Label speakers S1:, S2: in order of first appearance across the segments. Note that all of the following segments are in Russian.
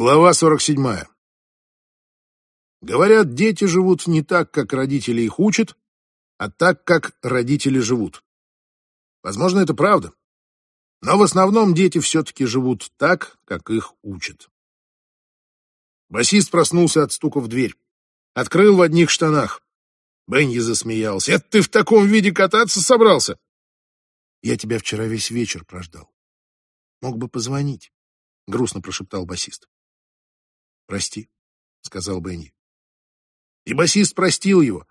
S1: Глава 47. Говорят, дети живут не так, как родители их учат, а так, как родители живут. Возможно, это правда. Но в основном дети все-таки живут так, как их учат. Басист проснулся от стука в дверь. Открыл в одних штанах. Бенни засмеялся. «Это ты в таком виде кататься собрался?» «Я тебя вчера весь вечер прождал. Мог бы позвонить», — грустно прошептал басист. «Прости», — сказал Бенни. И басист простил его,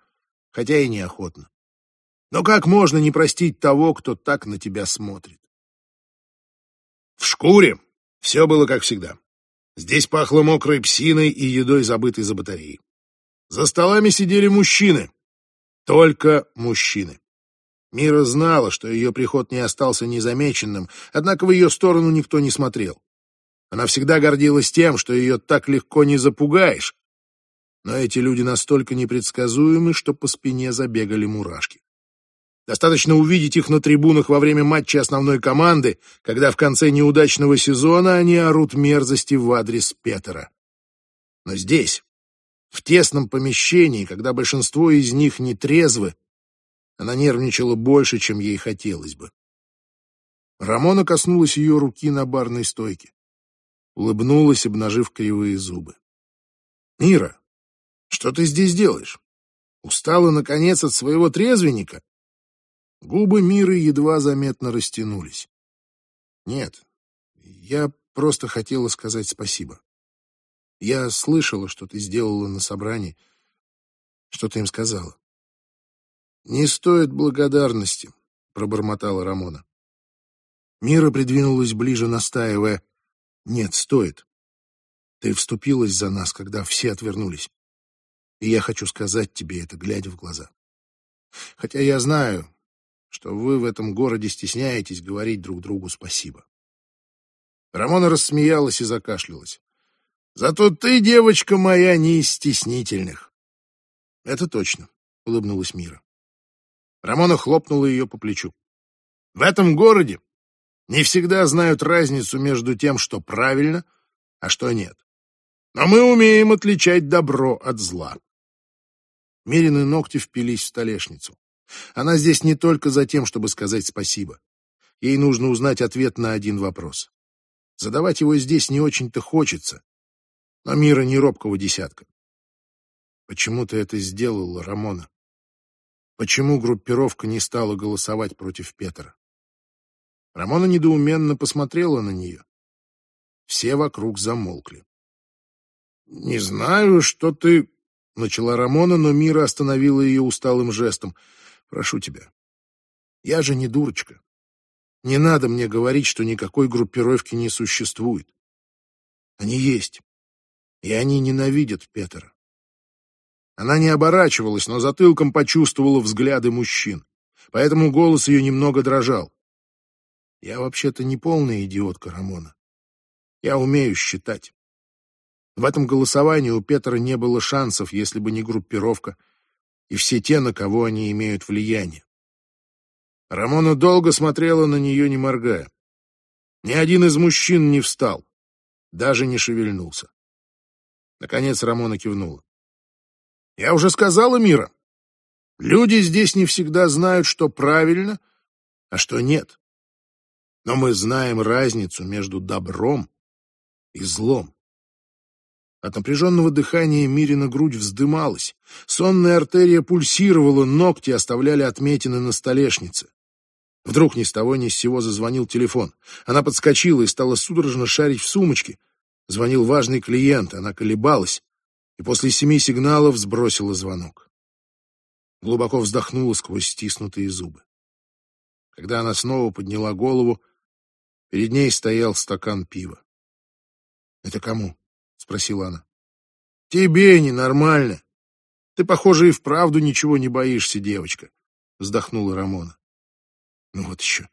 S1: хотя и неохотно. Но как можно не простить того, кто так на тебя смотрит? В шкуре все было как всегда. Здесь пахло мокрой псиной и едой, забытой за батареей. За столами сидели мужчины. Только мужчины. Мира знала, что ее приход не остался незамеченным, однако в ее сторону никто не смотрел. Она всегда гордилась тем, что ее так легко не запугаешь. Но эти люди настолько непредсказуемы, что по спине забегали мурашки. Достаточно увидеть их на трибунах во время матча основной команды, когда в конце неудачного сезона они орут мерзости в адрес Петера. Но здесь, в тесном помещении, когда большинство из них не трезвы, она нервничала больше, чем ей хотелось бы. Рамона коснулась ее руки на барной стойке улыбнулась, обнажив кривые зубы. «Мира, что ты здесь делаешь? Устала, наконец, от своего трезвенника?» Губы Миры едва заметно растянулись. «Нет, я просто хотела сказать спасибо. Я слышала, что ты сделала на собрании, что ты им сказала». «Не стоит благодарности», — пробормотала Рамона. Мира придвинулась ближе, настаивая. Нет, стоит. Ты вступилась за нас, когда все отвернулись. И я хочу сказать тебе это, глядя в глаза. Хотя я знаю, что вы в этом городе стесняетесь говорить друг другу спасибо. Рамона рассмеялась и закашлялась. Зато ты, девочка моя, не из стеснительных. Это точно, улыбнулась Мира. Рамона хлопнула ее по плечу. В этом городе не всегда знают разницу между тем, что правильно, а что нет. Но мы умеем отличать добро от зла. Мирины ногти впились в столешницу. Она здесь не только за тем, чтобы сказать спасибо. Ей нужно узнать ответ на один вопрос. Задавать его здесь не очень-то хочется. Но Мира не робкого десятка. Почему ты это сделала, Рамона? Почему группировка не стала голосовать против Петра? Рамона недоуменно посмотрела на нее. Все вокруг замолкли. «Не знаю, что ты...» — начала Рамона, но Мира остановила ее усталым жестом. «Прошу тебя. Я же не дурочка. Не надо мне говорить, что никакой группировки не существует. Они есть, и они ненавидят Петера». Она не оборачивалась, но затылком почувствовала взгляды мужчин, поэтому голос ее немного дрожал. Я вообще-то не полная идиотка, Рамона. Я умею считать. В этом голосовании у Петра не было шансов, если бы не группировка и все те, на кого они имеют влияние. Рамона долго смотрела на нее, не моргая. Ни один из мужчин не встал, даже не шевельнулся. Наконец Рамона кивнула. «Я уже сказала, Мира, люди здесь не всегда знают, что правильно, а что нет но мы знаем разницу между добром и злом. От напряженного дыхания Мирина грудь вздымалась, сонная артерия пульсировала, ногти оставляли отметины на столешнице. Вдруг ни с того ни с сего зазвонил телефон. Она подскочила и стала судорожно шарить в сумочке. Звонил важный клиент, она колебалась и после семи сигналов сбросила звонок. Глубоко вздохнула сквозь стиснутые зубы. Когда она снова подняла голову, Перед ней стоял стакан пива. «Это кому?» — спросила она. «Тебе ненормально. Ты, похоже, и вправду ничего не боишься, девочка», — вздохнула Рамона. «Ну вот еще.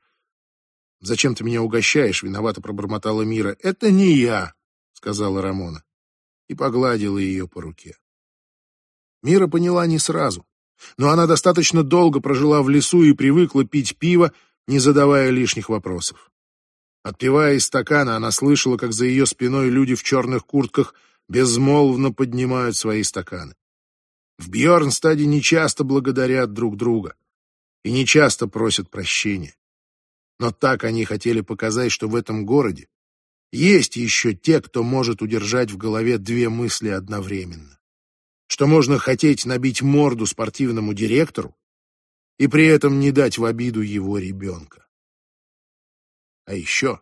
S1: Зачем ты меня угощаешь?» — виновато пробормотала Мира. «Это не я», — сказала Рамона и погладила ее по руке. Мира поняла не сразу, но она достаточно долго прожила в лесу и привыкла пить пиво, не задавая лишних вопросов. Отпивая из стакана, она слышала, как за ее спиной люди в черных куртках безмолвно поднимают свои стаканы. В Бьернстаде нечасто благодарят друг друга и нечасто просят прощения. Но так они хотели показать, что в этом городе есть еще те, кто может удержать в голове две мысли одновременно. Что можно хотеть набить морду спортивному директору и при этом не дать в обиду его ребенка. А еще,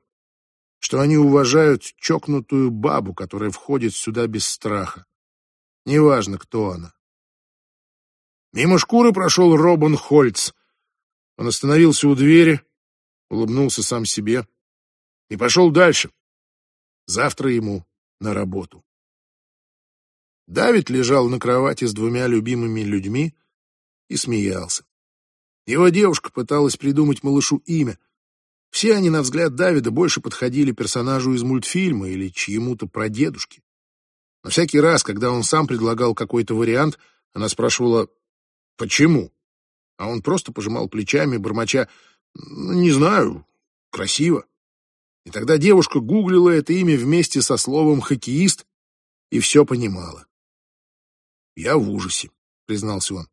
S1: что они уважают чокнутую бабу, которая входит сюда без страха. Неважно, кто она. Мимо шкуры прошел Робан Хольц. Он остановился у двери, улыбнулся сам себе и пошел дальше. Завтра ему на работу. Давид лежал на кровати с двумя любимыми людьми и смеялся. Его девушка пыталась придумать малышу имя. Все они, на взгляд Давида, больше подходили персонажу из мультфильма или чьему-то прадедушке. Но всякий раз, когда он сам предлагал какой-то вариант, она спрашивала «Почему?», а он просто пожимал плечами, бормоча «Ну, «Не знаю, красиво». И тогда девушка гуглила это имя вместе со словом «хоккеист» и все понимала. «Я в ужасе», — признался он.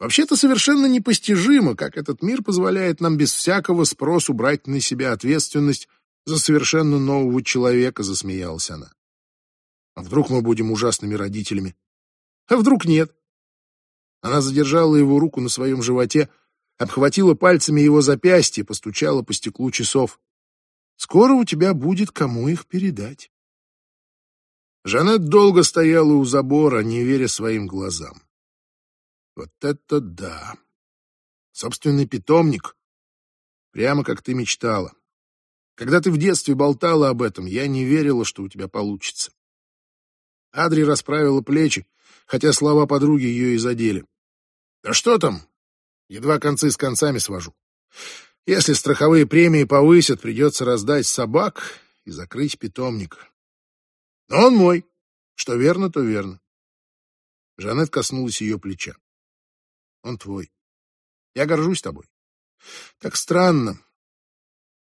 S1: Вообще-то совершенно непостижимо, как этот мир позволяет нам без всякого спросу брать на себя ответственность за совершенно нового человека, засмеялась она. А вдруг мы будем ужасными родителями? А вдруг нет? Она задержала его руку на своем животе, обхватила пальцами его запястье, постучала по стеклу часов. Скоро у тебя будет кому их передать. Жанет долго стояла у забора, не веря своим глазам. Вот это да! Собственный питомник. Прямо как ты мечтала. Когда ты в детстве болтала об этом, я не верила, что у тебя получится. Адри расправила плечи, хотя слова подруги ее и задели. Да что там? Едва концы с концами свожу. Если страховые премии повысят, придется раздать собак и закрыть питомник. Но он мой. Что верно, то верно. Жанет коснулась ее плеча. Он твой. Я горжусь тобой. Так странно.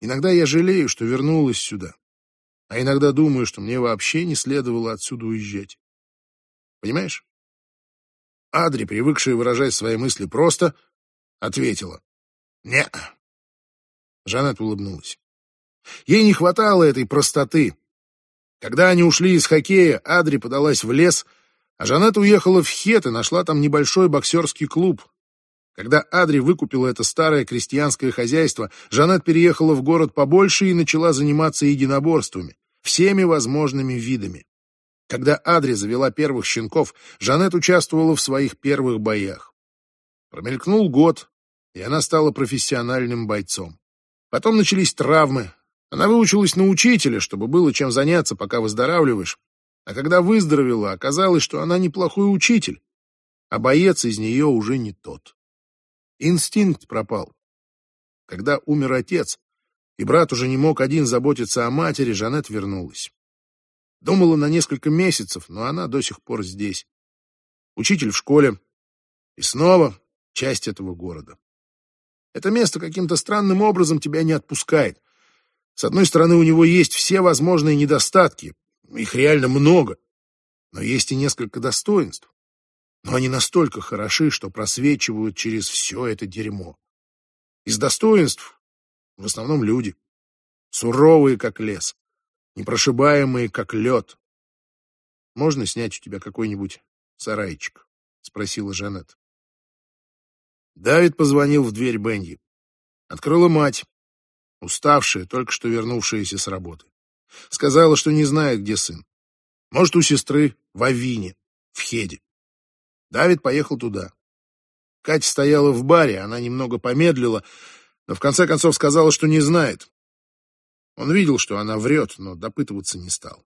S1: Иногда я жалею, что вернулась сюда. А иногда думаю, что мне вообще не следовало отсюда уезжать. Понимаешь? Адри, привыкшая выражать свои мысли просто, ответила. не Жанет улыбнулась. Ей не хватало этой простоты. Когда они ушли из хоккея, Адри подалась в лес — а Жанет уехала в Хет и нашла там небольшой боксерский клуб. Когда Адри выкупила это старое крестьянское хозяйство, Жанет переехала в город побольше и начала заниматься единоборствами, всеми возможными видами. Когда Адри завела первых щенков, Жанет участвовала в своих первых боях. Промелькнул год, и она стала профессиональным бойцом. Потом начались травмы. Она выучилась на учителя, чтобы было чем заняться, пока выздоравливаешь, а когда выздоровела, оказалось, что она неплохой учитель, а боец из нее уже не тот. Инстинкт пропал. Когда умер отец, и брат уже не мог один заботиться о матери, Жанет вернулась. Думала на несколько месяцев, но она до сих пор здесь. Учитель в школе. И снова часть этого города. Это место каким-то странным образом тебя не отпускает. С одной стороны, у него есть все возможные недостатки, их реально много. Но есть и несколько достоинств. Но они настолько хороши, что просвечивают через все это дерьмо. Из достоинств в основном люди. Суровые, как лес. Непрошибаемые, как лед. «Можно снять у тебя какой-нибудь сарайчик?» — спросила Жанет. Давид позвонил в дверь Бенди. Открыла мать, уставшая, только что вернувшаяся с работы. Сказала, что не знает, где сын. Может, у сестры в Авине, в Хеде. Давид поехал туда. Катя стояла в баре, она немного помедлила, но в конце концов сказала, что не знает. Он видел, что она врет, но допытываться не стал.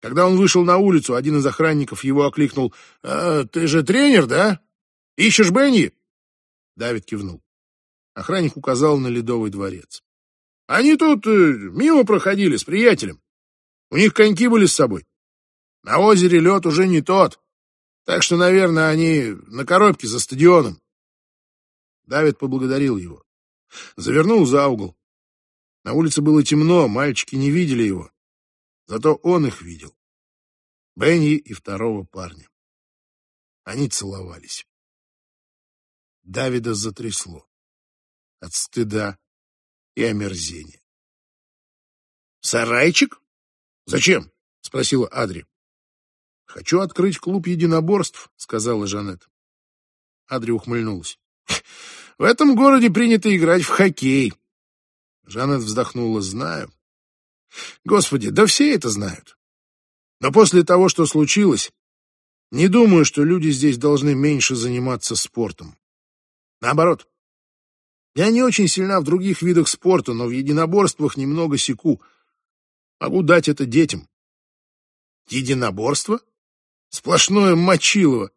S1: Когда он вышел на улицу, один из охранников его окликнул. «А, «Ты же тренер, да? Ищешь Бенни?» Давид кивнул. Охранник указал на Ледовый дворец. Они тут э, мимо проходили с приятелем. У них коньки были с собой. На озере лед уже не тот. Так что, наверное, они на коробке за стадионом. Давид поблагодарил его. Завернул за угол. На улице было темно, мальчики не видели его. Зато он их видел. Бенни и второго парня. Они целовались. Давида затрясло. От стыда и омерзения. «Сарайчик? Зачем?» — спросила Адри. «Хочу открыть клуб единоборств», — сказала Жанет. Адри ухмыльнулась. «В этом городе принято играть в хоккей». Жанет вздохнула. «Знаю. Господи, да все это знают. Но после того, что случилось, не думаю, что люди здесь должны меньше заниматься спортом. Наоборот. Я не очень сильна в других видах спорта, но в единоборствах немного секу. Могу дать это детям. Единоборство? Сплошное мочилово.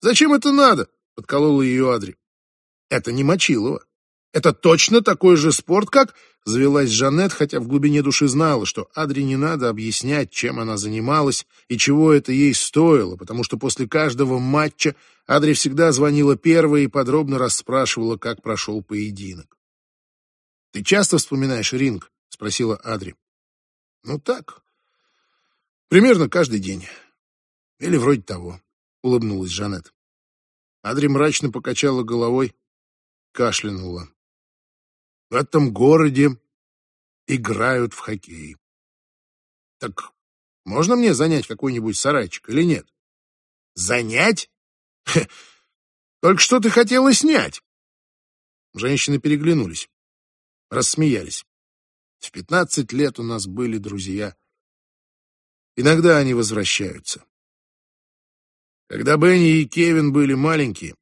S1: Зачем это надо? Подколола ее Адри. Это не мочилово. Это точно такой же спорт, как... Завелась Жанет, хотя в глубине души знала, что Адри не надо объяснять, чем она занималась и чего это ей стоило, потому что после каждого матча Адри всегда звонила первой и подробно расспрашивала, как прошел поединок. «Ты часто вспоминаешь ринг?» — спросила Адри. «Ну так, примерно каждый день. Или вроде того», — улыбнулась Жанет. Адри мрачно покачала головой, кашлянула. В этом городе играют в хоккей. Так можно мне занять какой-нибудь сарайчик или нет? Занять? Хе, только что ты хотела снять. Женщины переглянулись, рассмеялись. В пятнадцать лет у нас были друзья. Иногда они возвращаются. Когда Бенни и Кевин были маленькие,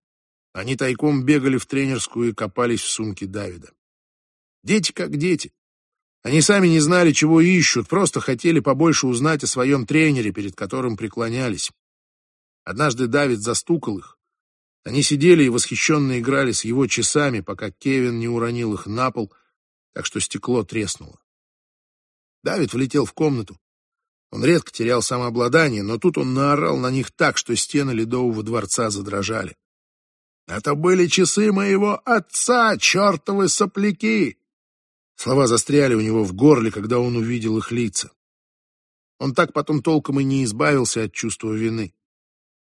S1: они тайком бегали в тренерскую и копались в сумке Давида. Дети как дети. Они сами не знали, чего ищут, просто хотели побольше узнать о своем тренере, перед которым преклонялись. Однажды Давид застукал их. Они сидели и восхищенно играли с его часами, пока Кевин не уронил их на пол, так что стекло треснуло. Давид влетел в комнату. Он редко терял самообладание, но тут он наорал на них так, что стены ледового дворца задрожали. «Это были часы моего отца, чертовы сопляки! Слова застряли у него в горле, когда он увидел их лица. Он так потом толком и не избавился от чувства вины.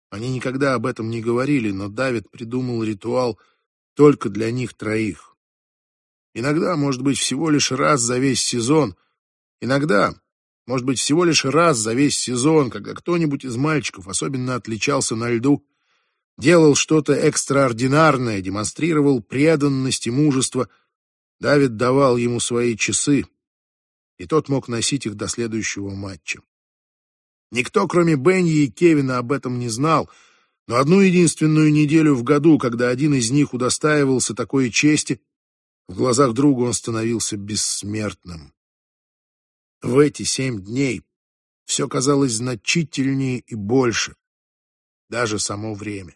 S1: Они никогда об этом не говорили, но Давид придумал ритуал только для них троих. Иногда, может быть, всего лишь раз за весь сезон. Иногда, может быть, всего лишь раз за весь сезон, когда кто-нибудь из мальчиков особенно отличался на льду, делал что-то экстраординарное, демонстрировал преданность и мужество — Давид давал ему свои часы, и тот мог носить их до следующего матча. Никто, кроме Бенни и Кевина, об этом не знал, но одну единственную неделю в году, когда один из них удостаивался такой чести, в глазах друга он становился бессмертным. В эти семь дней все казалось значительнее и больше, даже само время.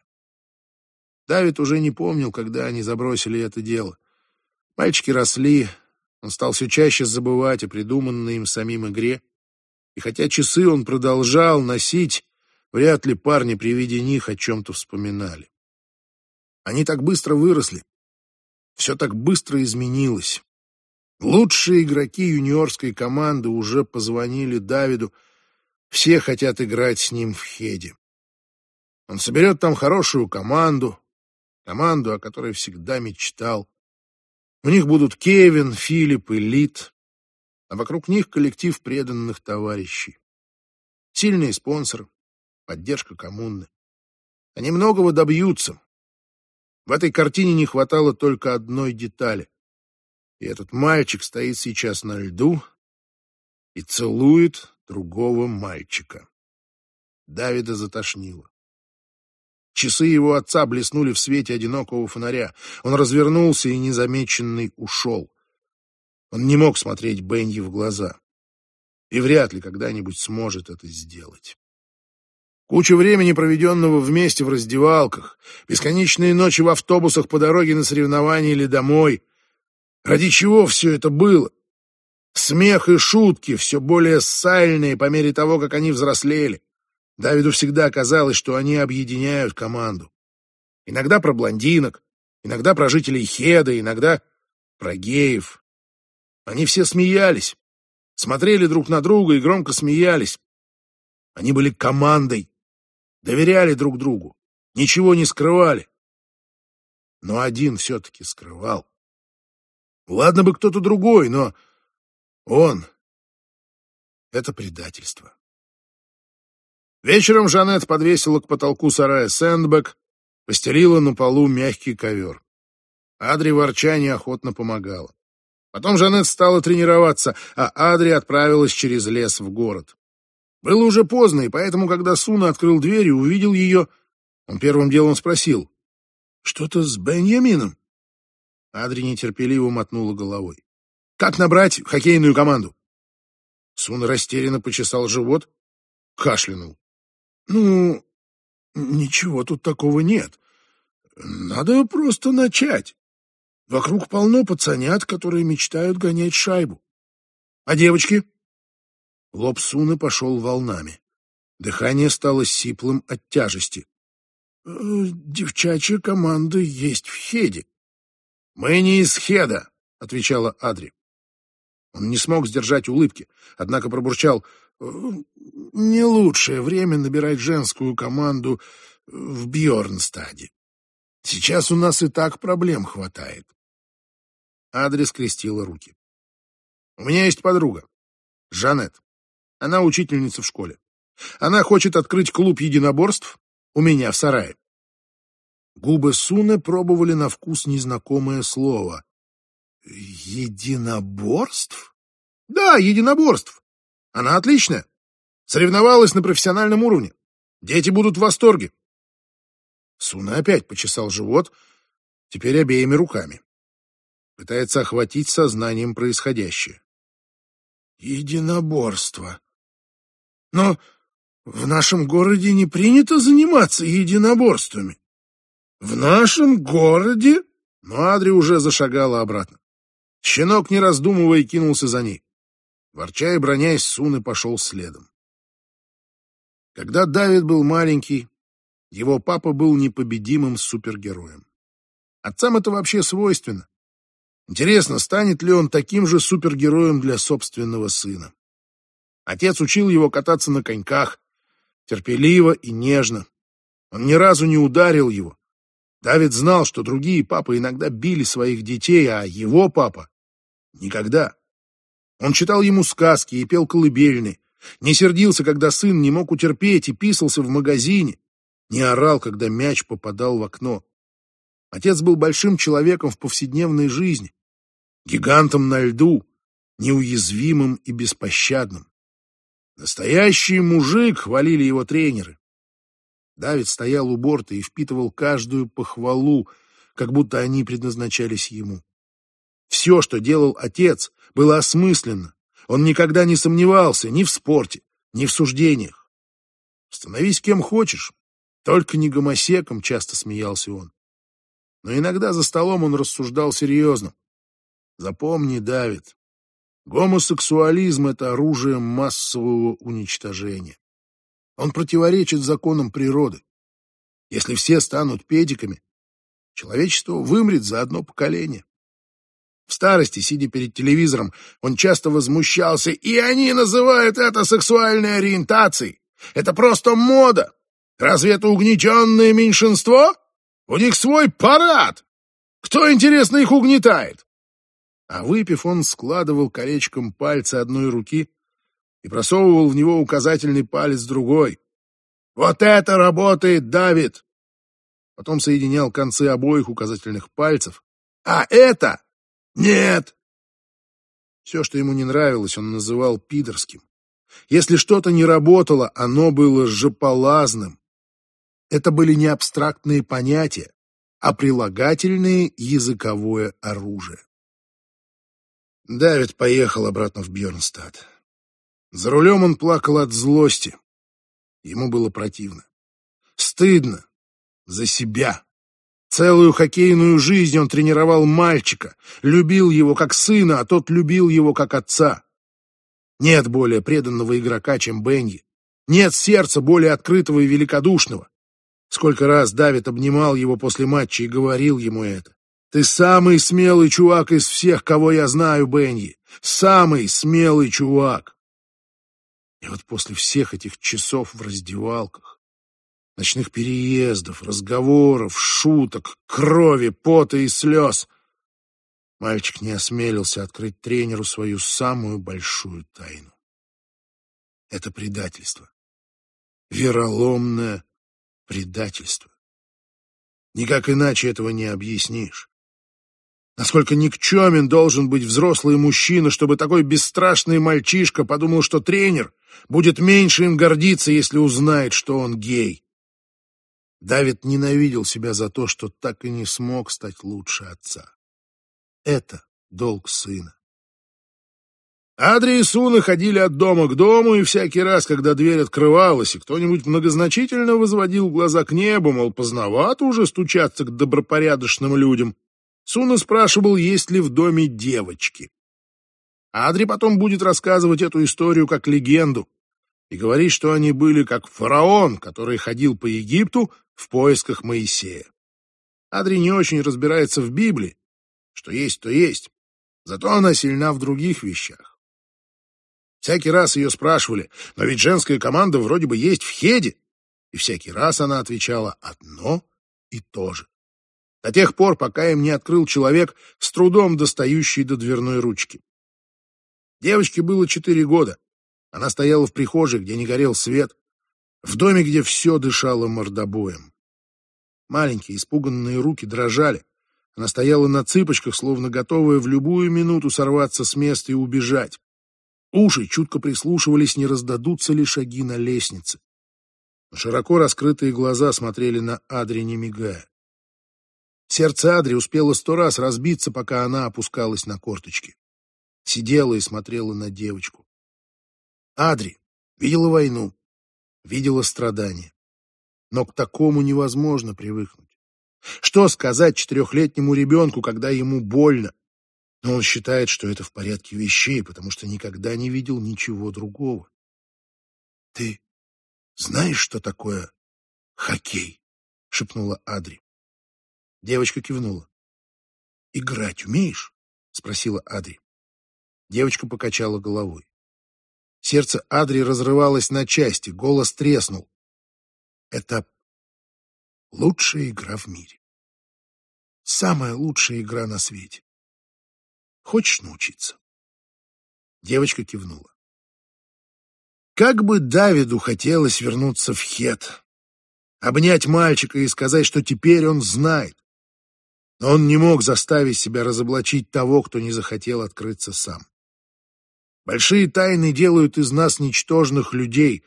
S1: Давид уже не помнил, когда они забросили это дело. Мальчики росли, он стал все чаще забывать о придуманной им самим игре. И хотя часы он продолжал носить, вряд ли парни при виде них о чем-то вспоминали. Они так быстро выросли. Все так быстро изменилось. Лучшие игроки юниорской команды уже позвонили Давиду. Все хотят играть с ним в Хеде. Он соберет там хорошую команду, команду, о которой всегда мечтал. У них будут Кевин, Филипп и Лид, а вокруг них коллектив преданных товарищей. Сильные спонсоры, поддержка коммуны. Они многого добьются. В этой картине не хватало только одной детали. И этот мальчик стоит сейчас на льду и целует другого мальчика. Давида затошнило. Часы его отца блеснули в свете одинокого фонаря. Он развернулся и незамеченный ушел. Он не мог смотреть Бенни в глаза. И вряд ли когда-нибудь сможет это сделать. Куча времени, проведенного вместе в раздевалках, бесконечные ночи в автобусах по дороге на соревнования или домой. Ради чего все это было? Смех и шутки, все более сальные по мере того, как они взрослели. Давиду всегда казалось, что они объединяют команду. Иногда про блондинок, иногда про жителей Хеда, иногда про геев. Они все смеялись, смотрели друг на друга и громко смеялись. Они были командой, доверяли друг другу, ничего не скрывали. Но один все-таки скрывал. Ладно бы кто-то другой, но он — это предательство. Вечером Жанет подвесила к потолку сарая сэндбэк, постелила на полу мягкий ковер. Адри ворча неохотно помогала. Потом Жанет стала тренироваться, а Адри отправилась через лес в город. Было уже поздно, и поэтому, когда Суна открыл дверь и увидел ее, он первым делом спросил, «Что-то с Беньямином?» Адри нетерпеливо мотнула головой. «Как набрать хоккейную команду?» Суна растерянно почесал живот, кашлянул. «Ну, ничего тут такого нет. Надо просто начать. Вокруг полно пацанят, которые мечтают гонять шайбу. А девочки?» Лоб Суны пошел волнами. Дыхание стало сиплым от тяжести. «Э, «Девчачья команда есть в Хеде». «Мы не из Хеда», — отвечала Адри. Он не смог сдержать улыбки, однако пробурчал. «Э, «Не лучшее время набирать женскую команду в Бьорнстаде. Сейчас у нас и так проблем хватает». Адри скрестила руки. «У меня есть подруга, Жанет. Она учительница в школе. Она хочет открыть клуб единоборств у меня в сарае. Губы Суны пробовали на вкус незнакомое слово. Единоборств? Да, единоборств. Она отличная. Соревновалась на профессиональном уровне. Дети будут в восторге. Суна опять почесал живот, теперь обеими руками. Пытается охватить сознанием происходящее. Единоборство. Но в нашем городе не принято заниматься единоборствами. В нашем городе? Но Адри уже зашагала обратно. Щенок, не раздумывая, кинулся за ней. Ворча и бронясь, Суны пошел следом. Когда Давид был маленький, его папа был непобедимым супергероем. Отцам это вообще свойственно. Интересно, станет ли он таким же супергероем для собственного сына? Отец учил его кататься на коньках, терпеливо и нежно. Он ни разу не ударил его. Давид знал, что другие папы иногда били своих детей, а его папа — никогда. Он читал ему сказки и пел колыбельные, не сердился, когда сын не мог утерпеть и писался в магазине, не орал, когда мяч попадал в окно. Отец был большим человеком в повседневной жизни, гигантом на льду, неуязвимым и беспощадным. Настоящий мужик, хвалили его тренеры. Давид стоял у борта и впитывал каждую похвалу, как будто они предназначались ему. Все, что делал отец, было осмысленно. Он никогда не сомневался ни в спорте, ни в суждениях. «Становись кем хочешь, только не гомосеком», — часто смеялся он. Но иногда за столом он рассуждал серьезно. «Запомни, Давид, Гомосексуализм — это оружие массового уничтожения. Он противоречит законам природы. Если все станут педиками, человечество вымрет за одно поколение. В старости, сидя перед телевизором, он часто возмущался, и они называют это сексуальной ориентацией. Это просто мода. Разве это угнетенное меньшинство? У них свой парад. Кто, интересно, их угнетает? а выпив, он складывал колечком пальцы одной руки и просовывал в него указательный палец другой. «Вот это работает, Давид!» Потом соединял концы обоих указательных пальцев. «А это? Нет!» Все, что ему не нравилось, он называл пидорским. Если что-то не работало, оно было жополазным. Это были не абстрактные понятия, а прилагательные языковое оружие. Давид поехал обратно в Бьернстад. За рулем он плакал от злости. Ему было противно. Стыдно. За себя. Целую хоккейную жизнь он тренировал мальчика, любил его как сына, а тот любил его как отца. Нет более преданного игрока, чем Бенги. Нет сердца более открытого и великодушного. Сколько раз Давид обнимал его после матча и говорил ему это. Ты самый смелый чувак из всех, кого я знаю, Бенни. Самый смелый чувак. И вот после всех этих часов в раздевалках, ночных переездов, разговоров, шуток, крови, пота и слез, мальчик не осмелился открыть тренеру свою самую большую тайну. Это предательство. Вероломное предательство. Никак иначе этого не объяснишь. Насколько никчемен должен быть взрослый мужчина, чтобы такой бесстрашный мальчишка подумал, что тренер будет меньше им гордиться, если узнает, что он гей. Давид ненавидел себя за то, что так и не смог стать лучше отца. Это долг сына. Адри и Суна ходили от дома к дому, и всякий раз, когда дверь открывалась, и кто-нибудь многозначительно возводил глаза к небу, мол, поздновато уже стучаться к добропорядочным людям, Суна спрашивал, есть ли в доме девочки. Адри потом будет рассказывать эту историю как легенду и говорить, что они были как фараон, который ходил по Египту в поисках Моисея. Адри не очень разбирается в Библии, что есть, то есть, зато она сильна в других вещах. Всякий раз ее спрашивали, но ведь женская команда вроде бы есть в Хеде, и всякий раз она отвечала одно и то же до тех пор, пока им не открыл человек, с трудом достающий до дверной ручки. Девочке было четыре года. Она стояла в прихожей, где не горел свет, в доме, где все дышало мордобоем. Маленькие испуганные руки дрожали. Она стояла на цыпочках, словно готовая в любую минуту сорваться с места и убежать. Уши чутко прислушивались, не раздадутся ли шаги на лестнице. широко раскрытые глаза смотрели на Адри, не мигая. Сердце Адри успело сто раз разбиться, пока она опускалась на корточки. Сидела и смотрела на девочку. Адри видела войну, видела страдания. Но к такому невозможно привыкнуть. Что сказать четырехлетнему ребенку, когда ему больно? Но он считает, что это в порядке вещей, потому что никогда не видел ничего другого. «Ты знаешь, что такое хоккей?» — шепнула Адри. Девочка кивнула. «Играть умеешь?» — спросила Адри. Девочка покачала головой. Сердце Адри разрывалось на части, голос треснул. «Это лучшая игра в мире. Самая лучшая игра на свете. Хочешь научиться?» Девочка кивнула. Как бы Давиду хотелось вернуться в Хет, обнять мальчика и сказать, что теперь он знает, но он не мог заставить себя разоблачить того, кто не захотел открыться сам. Большие тайны делают из нас ничтожных людей,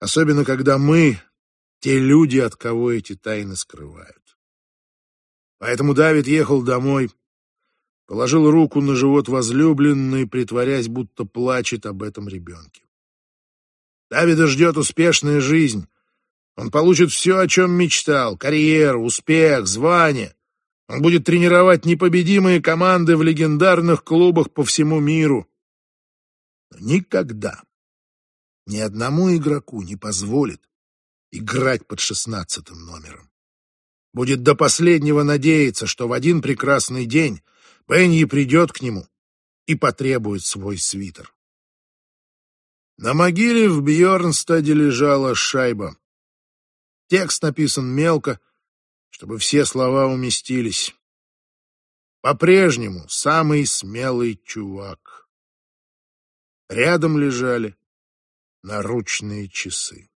S1: особенно когда мы — те люди, от кого эти тайны скрывают. Поэтому Давид ехал домой, положил руку на живот возлюбленной, притворяясь, будто плачет об этом ребенке. Давида ждет успешная жизнь. Он получит все, о чем мечтал — карьеру, успех, звание. Он будет тренировать непобедимые команды в легендарных клубах по всему миру. Никогда ни одному игроку не позволит играть под шестнадцатым номером. Будет до последнего надеяться, что в один прекрасный день Пенни придет к нему и потребует свой свитер. На могиле в Бьернстаде лежала шайба. Текст написан мелко, чтобы все слова уместились. По-прежнему самый смелый чувак. Рядом лежали наручные часы.